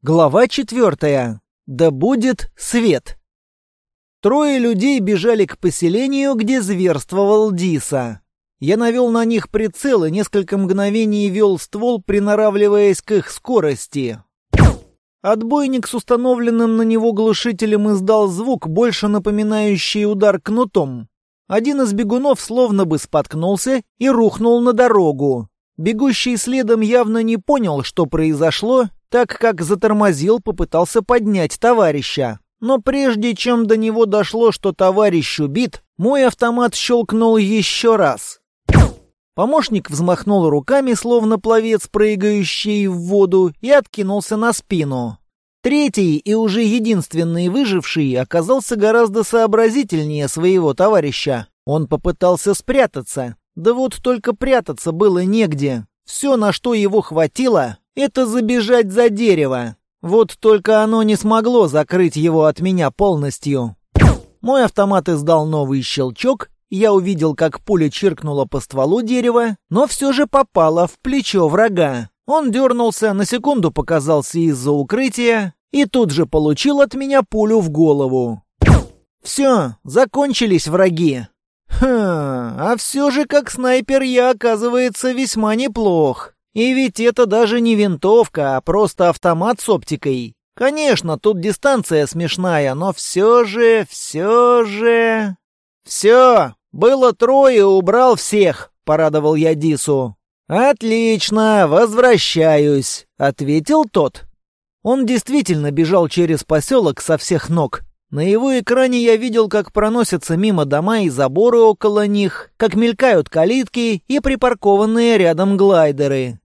Глава четвертая. Да будет свет. Трое людей бежали к поселению, где зверствовал Диса. Я навел на них прицел и несколько мгновений вел ствол, приноравливаясь к их скорости. Отбойник с установленным на него глушителем издал звук, больше напоминающий удар кнутом. Один из бегунов словно бы споткнулся и рухнул на дорогу. Бегущий следом явно не понял, что произошло, так как затормозил, попытался поднять товарища. Но прежде чем до него дошло, что товарищ убит, мой автомат щелкнул еще раз. Помощник взмахнул руками, словно пловец, прыгающий в воду, и откинулся на спину. Третий и уже единственный выживший оказался гораздо сообразительнее своего товарища. Он попытался спрятаться. Да вот только прятаться было негде. Все, на что его хватило, это забежать за дерево. Вот только оно не смогло закрыть его от меня полностью. Мой автомат издал новый щелчок, я увидел, как пуля чиркнула по стволу дерева, но все же попала в плечо врага. Он дернулся, на секунду показался из-за укрытия и тут же получил от меня пулю в голову. Все, закончились враги. Хм, а все же как снайпер я, оказывается, весьма неплох. И ведь это даже не винтовка, а просто автомат с оптикой. Конечно, тут дистанция смешная, но все же, все же... Все, было трое, убрал всех, порадовал я Дису. «Отлично, возвращаюсь», — ответил тот. Он действительно бежал через поселок со всех ног. На его экране я видел, как проносятся мимо дома и заборы около них, как мелькают калитки и припаркованные рядом глайдеры.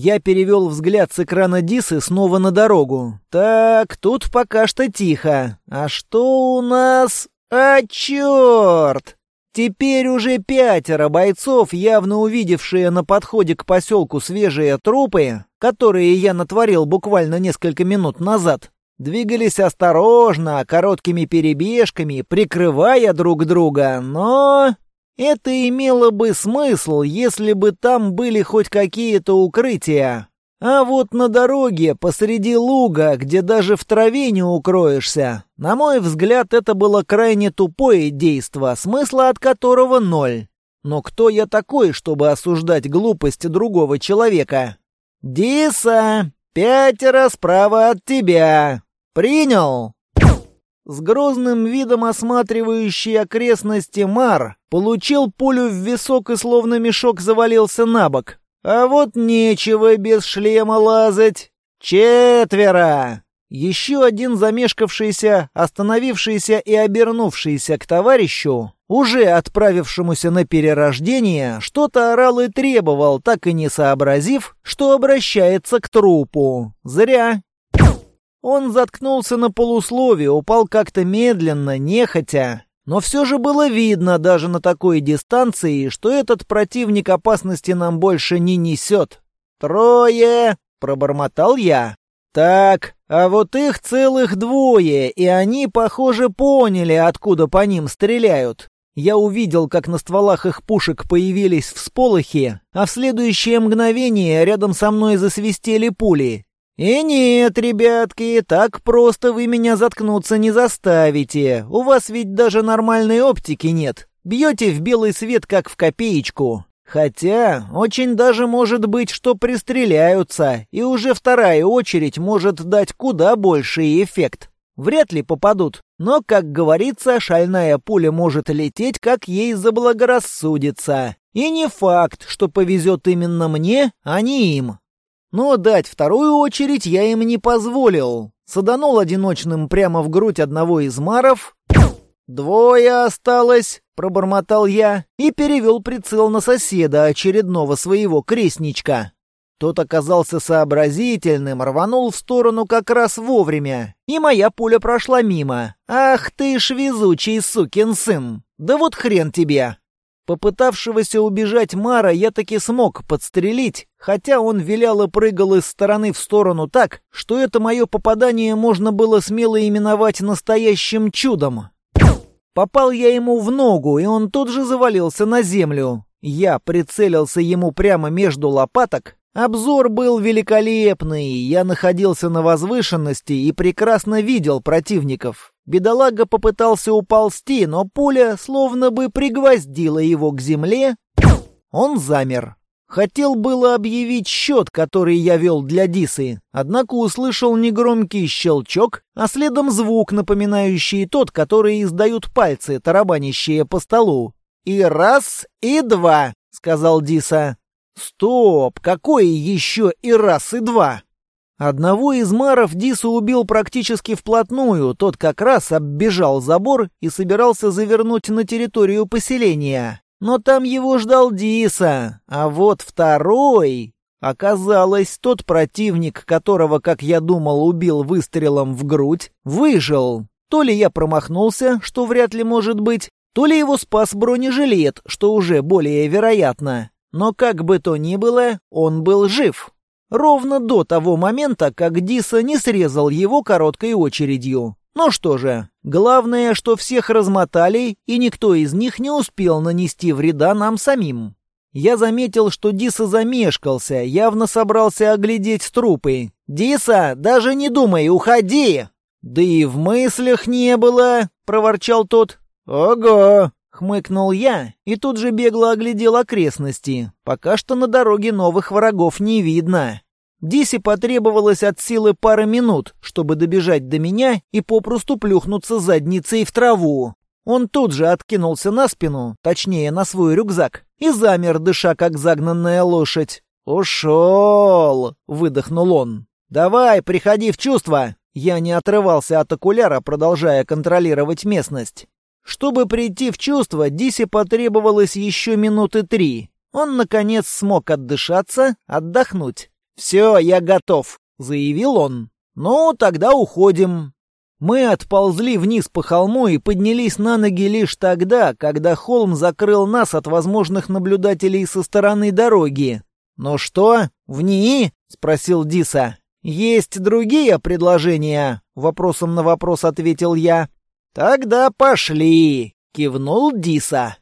Я перевел взгляд с экрана Дисы снова на дорогу. Так, тут пока что тихо. А что у нас... А, черт! Теперь уже пятеро бойцов, явно увидевшие на подходе к поселку свежие трупы, которые я натворил буквально несколько минут назад, двигались осторожно, короткими перебежками, прикрывая друг друга, но... Это имело бы смысл, если бы там были хоть какие-то укрытия. А вот на дороге, посреди луга, где даже в траве не укроешься, на мой взгляд, это было крайне тупое действо, смысла от которого ноль. Но кто я такой, чтобы осуждать глупость другого человека? «Диса, пятеро справа от тебя. Принял?» С грозным видом осматривающий окрестности Мар получил пулю в висок и словно мешок завалился на бок. А вот нечего без шлема лазать. Четверо! Еще один замешкавшийся, остановившийся и обернувшийся к товарищу, уже отправившемуся на перерождение, что-то орал и требовал, так и не сообразив, что обращается к трупу. Зря. Он заткнулся на полусловие, упал как-то медленно, нехотя, но все же было видно даже на такой дистанции, что этот противник опасности нам больше не несет. «Трое!» — пробормотал я. Так, а вот их целых двое, и они, похоже, поняли, откуда по ним стреляют. Я увидел, как на стволах их пушек появились всполохи, а в следующее мгновение рядом со мной засвистели пули. «И нет, ребятки, так просто вы меня заткнуться не заставите. У вас ведь даже нормальной оптики нет. Бьете в белый свет, как в копеечку. Хотя, очень даже может быть, что пристреляются, и уже вторая очередь может дать куда больший эффект. Вряд ли попадут, но, как говорится, шальная пуля может лететь, как ей заблагорассудится. И не факт, что повезет именно мне, а не им. Но дать вторую очередь я им не позволил. Саданул одиночным прямо в грудь одного из маров. «Двое осталось», пробормотал я и перевел прицел на соседа, очередного своего крестничка. Тот оказался сообразительным, рванул в сторону как раз вовремя, и моя пуля прошла мимо. «Ах ты ж везучий сукин сын! Да вот хрен тебе!» Попытавшегося убежать Мара я таки смог подстрелить, хотя он вилял и прыгал из стороны в сторону так, что это мое попадание можно было смело именовать настоящим чудом. Попал я ему в ногу, и он тут же завалился на землю. Я прицелился ему прямо между лопаток, Обзор был великолепный, я находился на возвышенности и прекрасно видел противников. Бедолага попытался уползти, но пуля словно бы пригвоздила его к земле. Он замер. Хотел было объявить счет, который я вел для Дисы, однако услышал негромкий щелчок, а следом звук, напоминающий тот, который издают пальцы, тарабанящие по столу. «И раз, и два», — сказал Диса. «Стоп! Какое еще и раз, и два?» Одного из маров Диса убил практически вплотную, тот как раз оббежал забор и собирался завернуть на территорию поселения. Но там его ждал Диса, а вот второй... Оказалось, тот противник, которого, как я думал, убил выстрелом в грудь, выжил. То ли я промахнулся, что вряд ли может быть, то ли его спас бронежилет, что уже более вероятно. Но как бы то ни было, он был жив. Ровно до того момента, как Диса не срезал его короткой очередью. Ну что же, главное, что всех размотали, и никто из них не успел нанести вреда нам самим. Я заметил, что Диса замешкался, явно собрался оглядеть трупы. «Диса, даже не думай, уходи!» «Да и в мыслях не было», — проворчал тот. «Ого!» — хмыкнул я и тут же бегло оглядел окрестности. Пока что на дороге новых врагов не видно. Дисе потребовалось от силы пара минут, чтобы добежать до меня и попросту плюхнуться задницей в траву. Он тут же откинулся на спину, точнее на свой рюкзак, и замер, дыша как загнанная лошадь. «Ушел!» — выдохнул он. «Давай, приходи в чувство!» Я не отрывался от окуляра, продолжая контролировать местность. Чтобы прийти в чувство, Дисе потребовалось еще минуты три. Он, наконец, смог отдышаться, отдохнуть. «Все, я готов», — заявил он. «Ну, тогда уходим». Мы отползли вниз по холму и поднялись на ноги лишь тогда, когда холм закрыл нас от возможных наблюдателей со стороны дороги. «Ну что, в НИИ?» — спросил Диса. «Есть другие предложения?» — вопросом на вопрос ответил я. «Тогда пошли!» — кивнул Диса.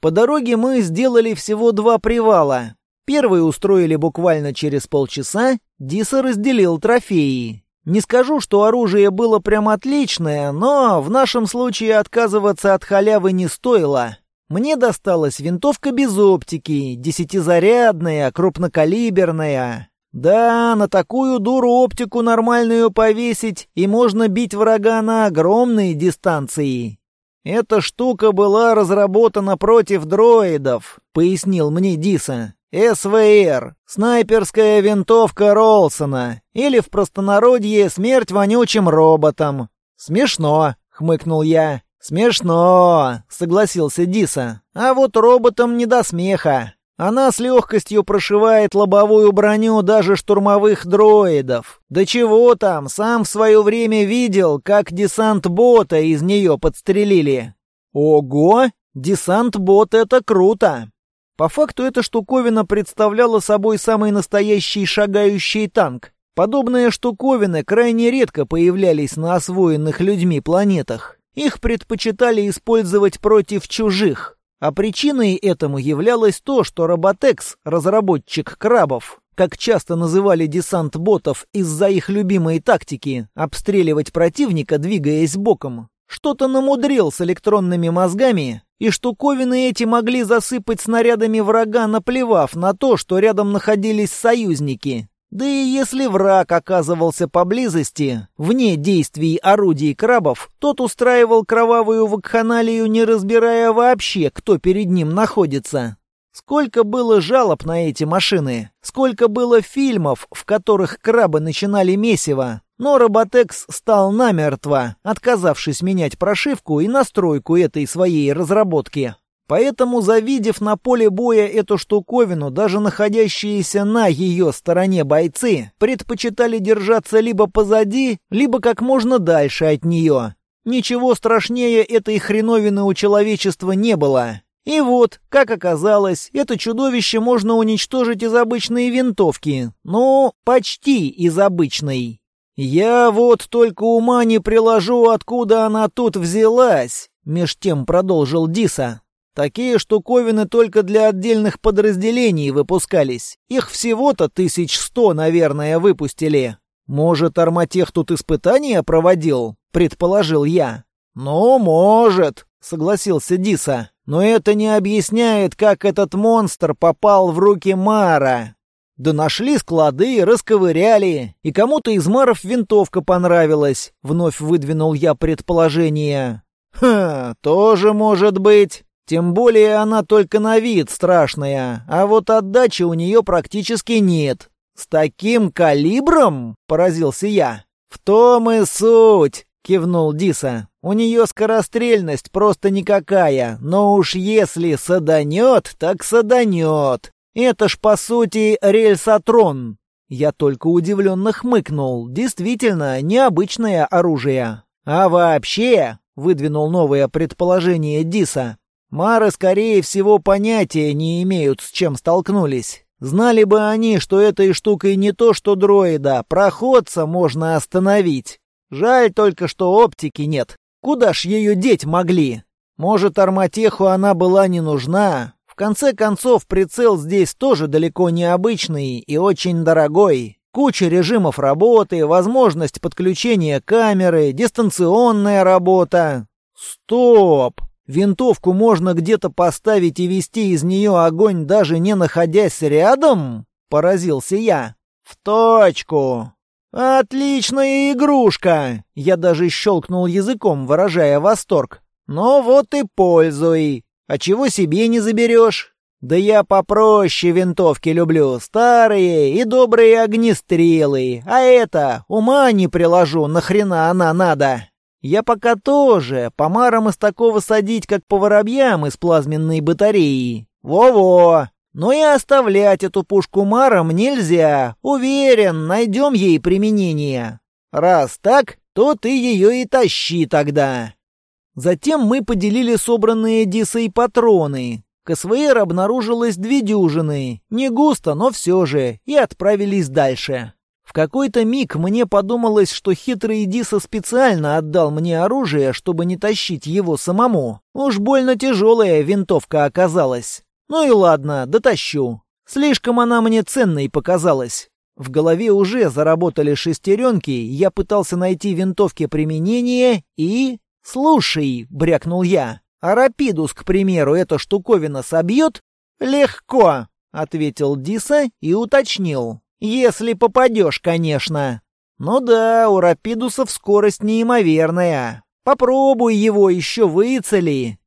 По дороге мы сделали всего два привала. Первые устроили буквально через полчаса, Диса разделил трофеи. Не скажу, что оружие было прям отличное, но в нашем случае отказываться от халявы не стоило. Мне досталась винтовка без оптики, десятизарядная, крупнокалиберная. Да, на такую дуру оптику нормальную повесить, и можно бить врага на огромные дистанции. Эта штука была разработана против дроидов, пояснил мне Диса. СВР. Снайперская винтовка Ролсона. Или в простонародье смерть вонючим роботам. Смешно, хмыкнул я. Смешно, согласился Диса. А вот роботам не до смеха. Она с легкостью прошивает лобовую броню даже штурмовых дроидов. Да чего там, сам в свое время видел, как десант-бота из нее подстрелили. Ого, десант-бот — это круто. По факту эта штуковина представляла собой самый настоящий шагающий танк. Подобные штуковины крайне редко появлялись на освоенных людьми планетах. Их предпочитали использовать против чужих. А причиной этому являлось то, что Роботекс, разработчик крабов, как часто называли десант ботов из-за их любимой тактики обстреливать противника, двигаясь боком, что-то намудрил с электронными мозгами и штуковины эти могли засыпать снарядами врага, наплевав на то, что рядом находились союзники. Да и если враг оказывался поблизости, вне действий орудий крабов, тот устраивал кровавую вакханалию, не разбирая вообще, кто перед ним находится. Сколько было жалоб на эти машины, сколько было фильмов, в которых крабы начинали месиво, но Роботекс стал намертво, отказавшись менять прошивку и настройку этой своей разработки. Поэтому, завидев на поле боя эту штуковину, даже находящиеся на ее стороне бойцы предпочитали держаться либо позади, либо как можно дальше от нее. Ничего страшнее этой хреновины у человечества не было. И вот, как оказалось, это чудовище можно уничтожить из обычной винтовки. Ну, почти из обычной. «Я вот только ума не приложу, откуда она тут взялась», — меж тем продолжил Диса. Такие штуковины только для отдельных подразделений выпускались. Их всего-то тысяч сто, наверное, выпустили. Может, Арматех тут испытания проводил? Предположил я. Ну, может, согласился Диса. Но это не объясняет, как этот монстр попал в руки Мара. Да нашли склады, расковыряли, и кому-то из маров винтовка понравилась, вновь выдвинул я предположение. Ха, тоже может быть. Тем более она только на вид страшная, а вот отдачи у нее практически нет. С таким калибром? Поразился я. В том и суть, кивнул Диса. У нее скорострельность просто никакая, но уж если саданет, так саданет. Это ж, по сути, рельсотрон. Я только удивленно хмыкнул. Действительно, необычное оружие. А вообще, выдвинул новое предположение Диса, Мары, скорее всего, понятия не имеют, с чем столкнулись. Знали бы они, что этой штукой не то что дроида, проходца можно остановить. Жаль только, что оптики нет. Куда ж ее деть могли? Может, арматеху она была не нужна, конце концов, прицел здесь тоже далеко не обычный и очень дорогой. Куча режимов работы, возможность подключения камеры, дистанционная работа. Стоп! Винтовку можно где-то поставить и вести из нее огонь, даже не находясь рядом? Поразился я. В точку. Отличная игрушка! Я даже щелкнул языком, выражая восторг. Ну вот и пользуй. А чего себе не заберешь? Да я попроще винтовки люблю, старые и добрые огнестрелы. А это, ума не приложу, нахрена она надо? Я пока тоже, по марам из такого садить, как по воробьям из плазменной батареи. Во-во! Но и оставлять эту пушку марам нельзя. Уверен, найдем ей применение. Раз так, то ты ее и тащи тогда. Затем мы поделили собранные Дисой патроны. К СВР обнаружилось две дюжины, не густо, но все же, и отправились дальше. В какой-то миг мне подумалось, что хитрый Диса специально отдал мне оружие, чтобы не тащить его самому. Уж больно тяжелая винтовка оказалась. Ну и ладно, дотащу. Слишком она мне ценной показалась. В голове уже заработали шестеренки, я пытался найти винтовке применение и... «Слушай», — брякнул я, — «а Рапидус, к примеру, эта штуковина собьет?» «Легко», — ответил Диса и уточнил. «Если попадешь, конечно». «Ну да, у Рапидусов скорость неимоверная. Попробуй его еще выцели».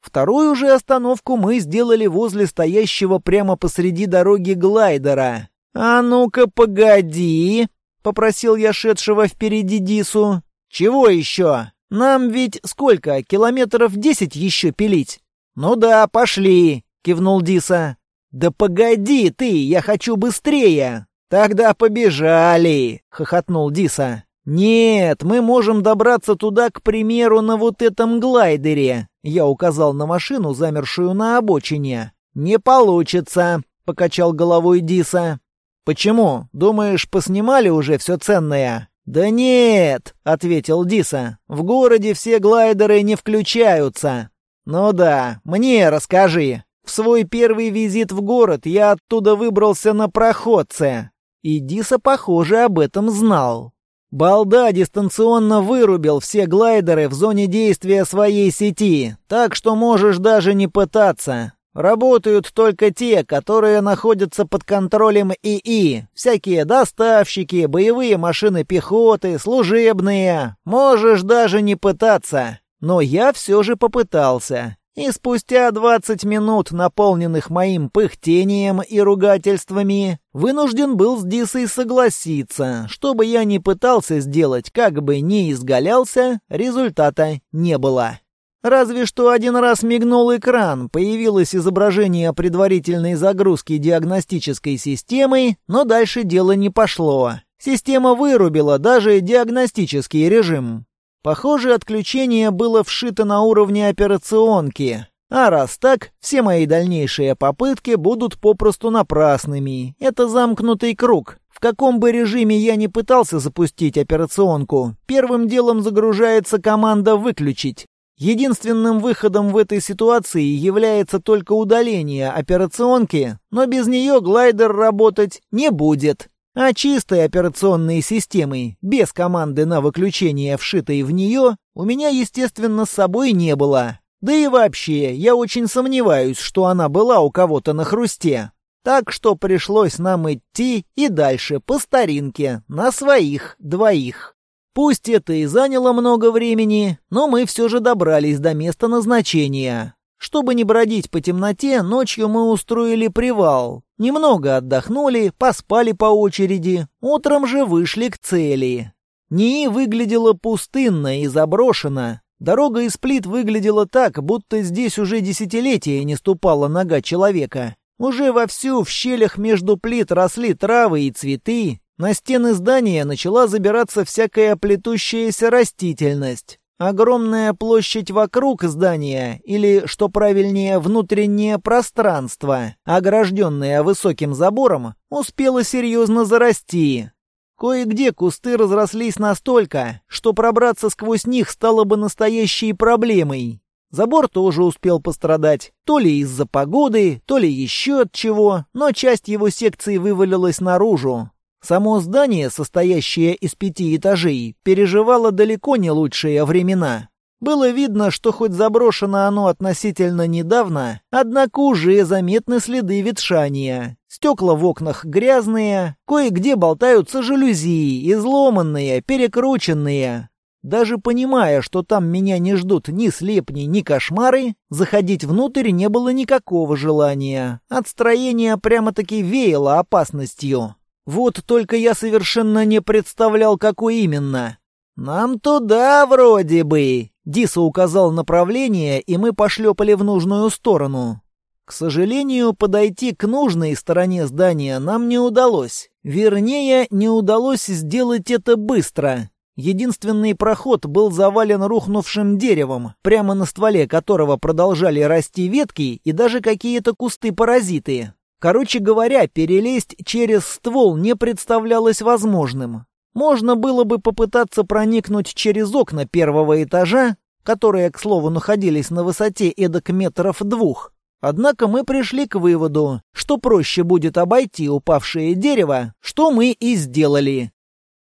Вторую же остановку мы сделали возле стоящего прямо посреди дороги глайдера. «А ну-ка, погоди!» — попросил я шедшего впереди Дису. «Чего еще?» Нам ведь сколько, километров десять еще пилить?» «Ну да, пошли», — кивнул Диса. «Да погоди ты, я хочу быстрее!» «Тогда побежали!» — хохотнул Диса. «Нет, мы можем добраться туда, к примеру, на вот этом глайдере», — я указал на машину, замершую на обочине. «Не получится», — покачал головой Диса. «Почему? Думаешь, поснимали уже все ценное?» «Да нет», — ответил Диса, — «в городе все глайдеры не включаются». «Ну да, мне расскажи. В свой первый визит в город я оттуда выбрался на проходце». И Диса, похоже, об этом знал. Балда дистанционно вырубил все глайдеры в зоне действия своей сети, так что можешь даже не пытаться. Работают только те, которые находятся под контролем ИИ. Всякие доставщики, боевые машины пехоты, служебные. Можешь даже не пытаться. Но я все же попытался. И спустя 20 минут, наполненных моим пыхтением и ругательствами, вынужден был с Дисой согласиться. Что бы я ни пытался сделать, как бы ни изгалялся, результата не было. Разве что один раз мигнул экран, появилось изображение предварительной загрузки диагностической системы, но дальше дело не пошло. Система вырубила даже диагностический режим. Похоже, отключение было вшито на уровне операционки. А раз так, все мои дальнейшие попытки будут попросту напрасными. Это замкнутый круг. В каком бы режиме я ни пытался запустить операционку, первым делом загружается команда «выключить». Единственным выходом в этой ситуации является только удаление операционки, но без нее глайдер работать не будет. А чистой операционной системы, без команды на выключение, вшитой в нее, у меня, естественно, с собой не было. Да и вообще, я очень сомневаюсь, что она была у кого-то на хрусте. Так что пришлось нам идти и дальше по старинке, на своих двоих. Пусть это и заняло много времени, но мы все же добрались до места назначения. Чтобы не бродить по темноте, ночью мы устроили привал. Немного отдохнули, поспали по очереди, утром же вышли к цели. НИИ выглядела пустынно и заброшена. Дорога из плит выглядела так, будто здесь уже десятилетия не ступала нога человека. Уже вовсю в щелях между плит росли травы и цветы. На стены здания начала забираться всякая плетущаяся растительность. Огромная площадь вокруг здания, или, что правильнее, внутреннее пространство, огражденное высоким забором, успело серьезно зарасти. Кое-где кусты разрослись настолько, что пробраться сквозь них стало бы настоящей проблемой. Забор тоже успел пострадать, то ли из-за погоды, то ли еще от чего, но часть его секции вывалилась наружу, Само здание, состоящее из пяти этажей, переживало далеко не лучшие времена. Было видно, что хоть заброшено оно относительно недавно, однако уже заметны следы ветшания. Стекла в окнах грязные, кое-где болтаются жалюзи, изломанные, перекрученные. Даже понимая, что там меня не ждут ни слепни, ни кошмары, заходить внутрь не было никакого желания. От строения прямо-таки веяло опасностью. Вот только я совершенно не представлял, какой именно. «Нам туда вроде бы!» Диса указал направление, и мы пошлепали в нужную сторону. К сожалению, подойти к нужной стороне здания нам не удалось. Вернее, не удалось сделать это быстро. Единственный проход был завален рухнувшим деревом, прямо на стволе которого продолжали расти ветки и даже какие-то кусты-паразиты. Короче говоря, перелезть через ствол не представлялось возможным. Можно было бы попытаться проникнуть через окна первого этажа, которые, к слову, находились на высоте эдак метров двух. Однако мы пришли к выводу, что проще будет обойти упавшее дерево, что мы и сделали.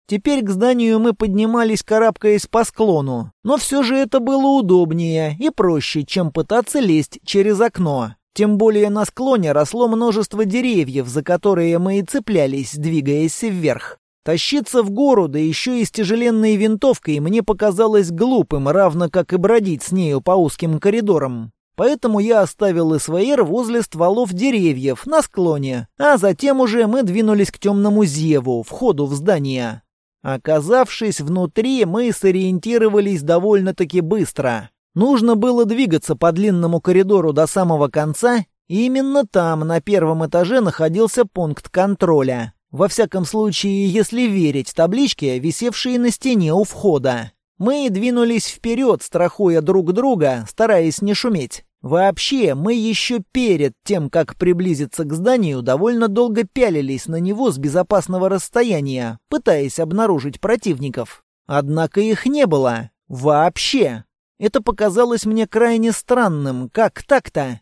Теперь к зданию мы поднимались, карабкаясь по склону, но все же это было удобнее и проще, чем пытаться лезть через окно. Тем более на склоне росло множество деревьев, за которые мы и цеплялись, двигаясь вверх. Тащиться в гору, да еще и с тяжеленной винтовкой, мне показалось глупым, равно как и бродить с нею по узким коридорам. Поэтому я оставил СВР возле стволов деревьев на склоне, а затем уже мы двинулись к темному зеву, входу в здание. Оказавшись внутри, мы сориентировались довольно-таки быстро. Нужно было двигаться по длинному коридору до самого конца, и именно там, на первом этаже, находился пункт контроля. Во всяком случае, если верить табличке, висевшей на стене у входа. Мы двинулись вперед, страхуя друг друга, стараясь не шуметь. Вообще, мы еще перед тем, как приблизиться к зданию, довольно долго пялились на него с безопасного расстояния, пытаясь обнаружить противников. Однако их не было. Вообще. Это показалось мне крайне странным. Как так-то?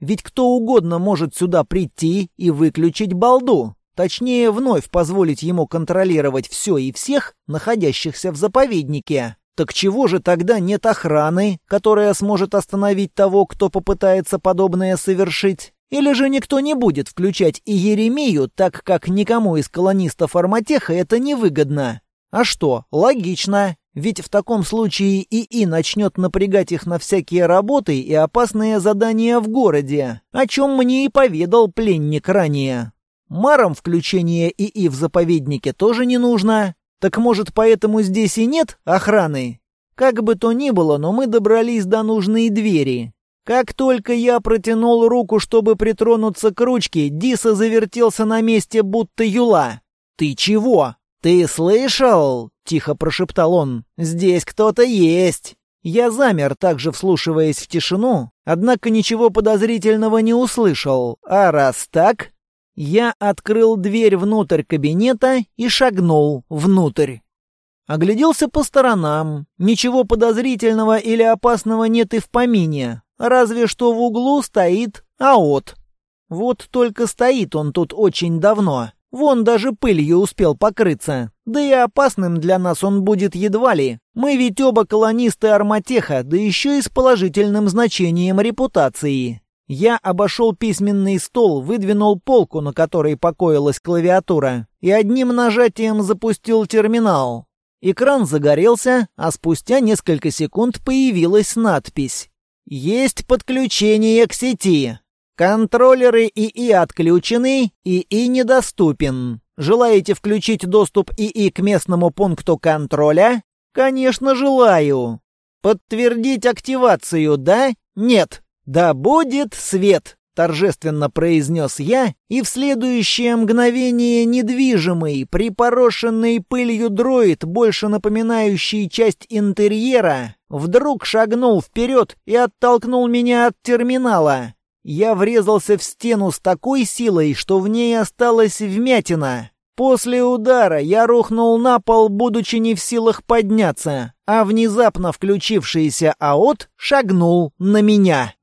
Ведь кто угодно может сюда прийти и выключить балду. Точнее, вновь позволить ему контролировать все и всех, находящихся в заповеднике. Так чего же тогда нет охраны, которая сможет остановить того, кто попытается подобное совершить? Или же никто не будет включать и Еремию, так как никому из колонистов Арматеха это невыгодно? А что, логично. Ведь в таком случае ИИ начнет напрягать их на всякие работы и опасные задания в городе, о чем мне и поведал пленник ранее. Марам включение ИИ в заповеднике тоже не нужно. Так может, поэтому здесь и нет охраны? Как бы то ни было, но мы добрались до нужной двери. Как только я протянул руку, чтобы притронуться к ручке, Диса завертелся на месте, будто юла. «Ты чего?» «Ты слышал?» — тихо прошептал он. «Здесь кто-то есть!» Я замер, также вслушиваясь в тишину, однако ничего подозрительного не услышал. А раз так... Я открыл дверь внутрь кабинета и шагнул внутрь. Огляделся по сторонам. Ничего подозрительного или опасного нет и в помине. Разве что в углу стоит АОТ. Вот только стоит он тут очень давно. Вон даже пылью успел покрыться. Да и опасным для нас он будет едва ли. Мы ведь оба колонисты Арматеха, да еще и с положительным значением репутации. Я обошел письменный стол, выдвинул полку, на которой покоилась клавиатура, и одним нажатием запустил терминал. Экран загорелся, а спустя несколько секунд появилась надпись. «Есть подключение к сети. Контроллеры ИИ отключены, ИИ недоступен. Желаете включить доступ ИИ к местному пункту контроля? Конечно, желаю. Подтвердить активацию, да? Нет. Да будет свет торжественно произнес я, и в следующее мгновение недвижимый, припорошенный пылью дроид, больше напоминающий часть интерьера, вдруг шагнул вперед и оттолкнул меня от терминала. Я врезался в стену с такой силой, что в ней осталась вмятина. После удара я рухнул на пол, будучи не в силах подняться, а внезапно включившийся АОТ шагнул на меня.